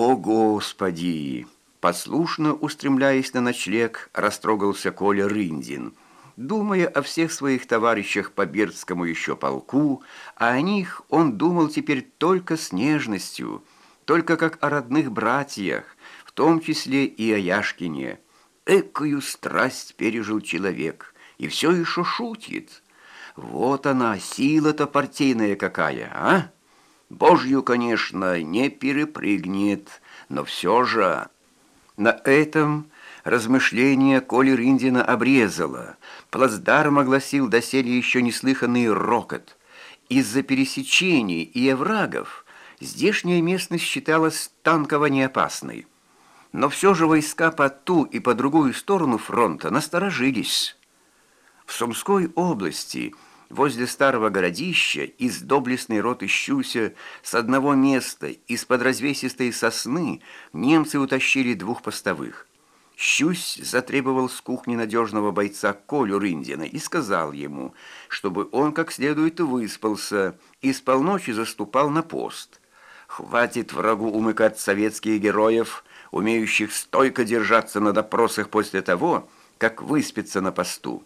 «О, Господи!» Послушно устремляясь на ночлег, растрогался Коля Рындин, думая о всех своих товарищах по Бердскому еще полку, а о них он думал теперь только с нежностью, только как о родных братьях, в том числе и о Яшкине. Экую страсть пережил человек, и все еще шутит. Вот она, сила-то партийная какая, а? Божью, конечно, не перепрыгнет, но все же... На этом размышление Коли Рындина обрезало. Плацдарм огласил доселе еще неслыханный рокот. Из-за пересечений и оврагов здешняя местность считалась танково неопасной. Но все же войска по ту и по другую сторону фронта насторожились. В Сумской области – Возле старого городища из доблестной роты Щуся с одного места из-под развесистой сосны немцы утащили двух постовых. Щусь затребовал с кухни надежного бойца Колю Рындина и сказал ему, чтобы он как следует выспался и с полночи заступал на пост. Хватит врагу умыкать советских героев, умеющих стойко держаться на допросах после того, как выспится на посту.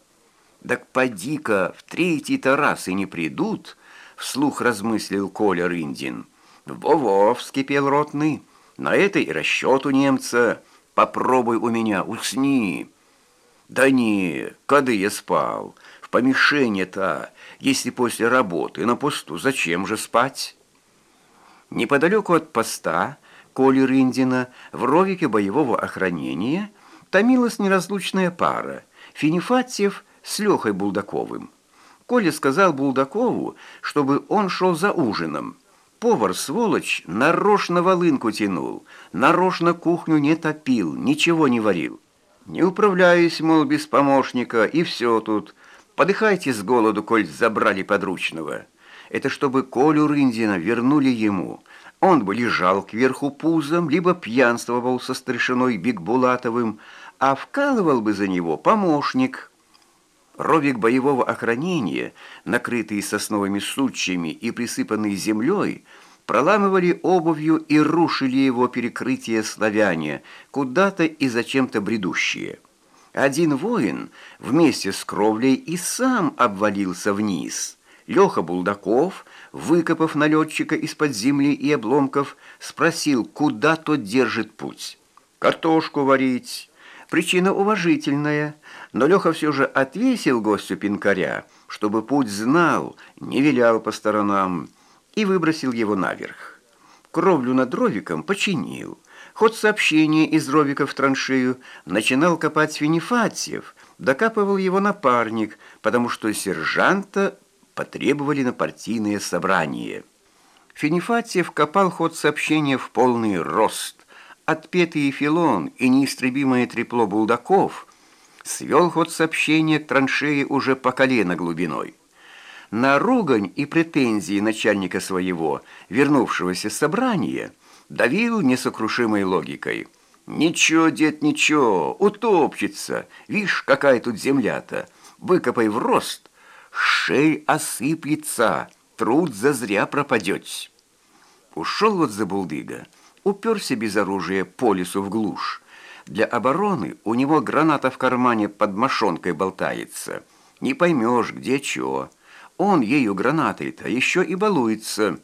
«Так поди-ка, в третий-то раз и не придут», — вслух размыслил Коля Рындин. «Во-во», — вскипел ротный, — «на это и расчет у немца. Попробуй у меня, усни». «Да не, кады я спал, в помещении-то, если после работы на посту, зачем же спать?» Неподалеку от поста Коли Рындина в ровике боевого охранения томилась неразлучная пара — Финифатьев — с Лехой Булдаковым. Коля сказал Булдакову, чтобы он шел за ужином. Повар, сволочь, нарочно волынку тянул, нарочно кухню не топил, ничего не варил. Не управляюсь, мол, без помощника, и все тут. Подыхайте с голоду, коль забрали подручного. Это чтобы Колю Рындина вернули ему. Он бы лежал кверху пузом, либо пьянствовал со старшиной Бигбулатовым, а вкалывал бы за него помощник – Ровик боевого охранения, накрытый сосновыми сучьями и присыпанный землей, проламывали обувью и рушили его перекрытие славяне, куда-то и зачем-то бредущие. Один воин вместе с кровлей и сам обвалился вниз. Леха Булдаков, выкопав налетчика из-под земли и обломков, спросил, куда тот держит путь. «Картошку варить». Причина уважительная – но Леха все же отвесил гостю пинкаря, чтобы путь знал, не вилял по сторонам, и выбросил его наверх. Кровлю над ровиком починил. Ход сообщения из ровика в траншею начинал копать Финифатьев, докапывал его напарник, потому что сержанта потребовали на партийное собрание. Финифатьев копал ход сообщения в полный рост. Отпетый филон и неистребимое трепло булдаков – свел ход сообщения к траншеи уже по колено глубиной. На ругань и претензии начальника своего, вернувшегося с собрания, давил несокрушимой логикой. «Ничего, дед, ничего, утопчется. Вишь, какая тут земля-то. Выкопай в рост, шей осыплется, труд зазря пропадет». Ушел вот за булдыга, уперся без оружия по лесу в глушь, для обороны у него граната в кармане под мошонкой болтается. Не поймешь, где чего. Он ею гранатой-то еще и балуется.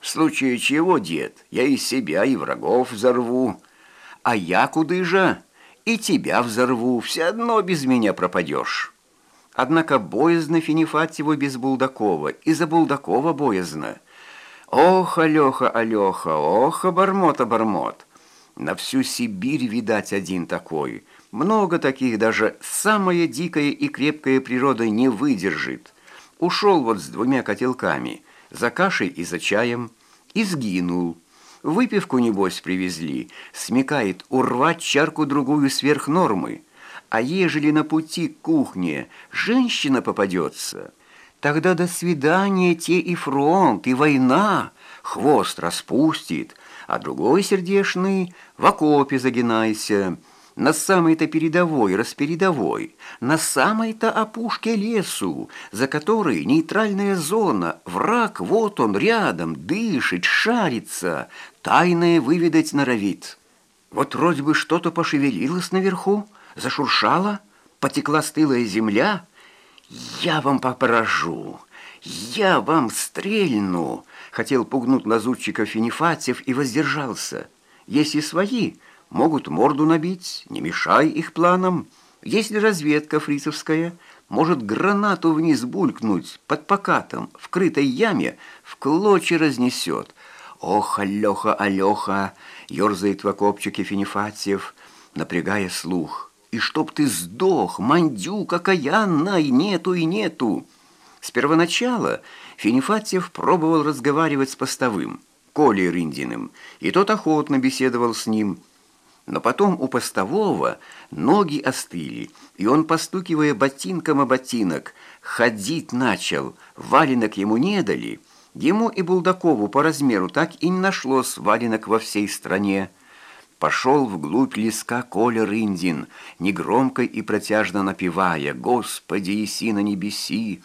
В случае чего, дед, я и себя, и врагов взорву. А я куды же? И тебя взорву, все одно без меня пропадешь. Однако боязно Финифатьеву без Булдакова, и за Булдакова боязно. Ох, Алёха, Алёха, ох, обормот-обормот. На всю Сибирь, видать, один такой. Много таких даже самая дикая и крепкая природа не выдержит. Ушел вот с двумя котелками, за кашей и за чаем, и сгинул. Выпивку, небось, привезли, смекает урвать чарку-другую сверх нормы. А ежели на пути к кухне женщина попадется, тогда до свидания те и фронт, и война, хвост распустит, а другой сердешный в окопе загинайся. на самой-то передовой, распередовой, на самой-то опушке лесу, за которой нейтральная зона, враг вот он рядом, дышит, шарится, тайное выведать норовит. Вот вроде бы что-то пошевелилось наверху, зашуршало, потекла стылая земля. Я вам попоражу, я вам стрельну, хотел пугнуть лазутчика Финифатьев и воздержался. Если свои могут морду набить, не мешай их планам. Если разведка фрицевская может гранату вниз булькнуть под покатом в крытой яме, в клочья разнесет. Ох, Алёха, Алёха, ёрзает в окопчике Финифатьев, напрягая слух. И чтоб ты сдох, мандюк окаянной, нету и нету. С первоначала Финифатьев пробовал разговаривать с постовым, Колей Рындиным, и тот охотно беседовал с ним, но потом у постового ноги остыли, и он, постукивая ботинком о ботинок, ходить начал, валенок ему не дали. Ему и Булдакову по размеру так и не нашлось валенок во всей стране. Пошел вглубь леска Коля Рындин, негромко и протяжно напевая «Господи, иси на небеси!»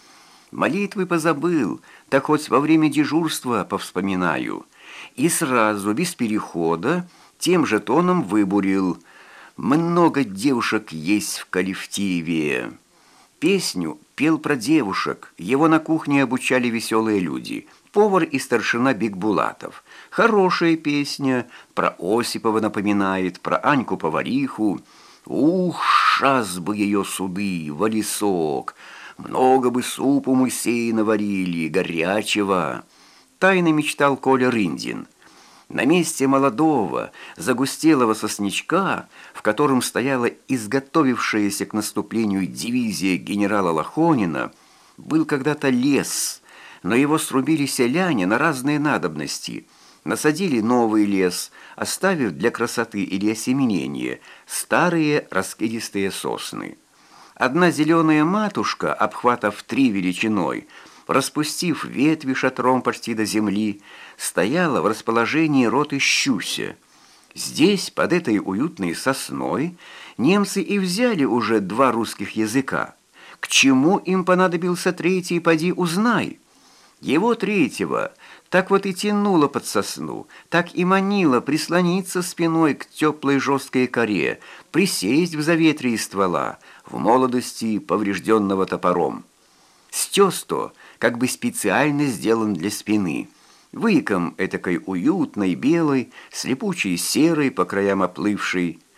Молитвы позабыл, так хоть во время дежурства повспоминаю. И сразу, без перехода, тем же тоном выбурил «Много девушек есть в коллективе». Песню пел про девушек, его на кухне обучали веселые люди, повар и старшина Бигбулатов. Хорошая песня, про Осипова напоминает, про Аньку-повариху. Ух, шас бы ее суды, валисок, много бы супу мы сей наварили, горячего. Тайно мечтал Коля Рындин – на месте молодого, загустелого сосничка, в котором стояла изготовившаяся к наступлению дивизия генерала Лохонина, был когда-то лес, но его срубили селяне на разные надобности. Насадили новый лес, оставив для красоты или осеменения старые раскидистые сосны. Одна зеленая матушка, обхватав три величиной, распустив ветви шатром почти до земли, стояла в расположении роты Щуся. Здесь, под этой уютной сосной, немцы и взяли уже два русских языка. К чему им понадобился третий, поди узнай. Его третьего так вот и тянуло под сосну, так и манило прислониться спиной к теплой жесткой коре, присесть в заветрии ствола, в молодости поврежденного топором. Стес то как бы специально сделан для спины. Выком этакой уютной, белой, слепучей серой, по краям оплывшей,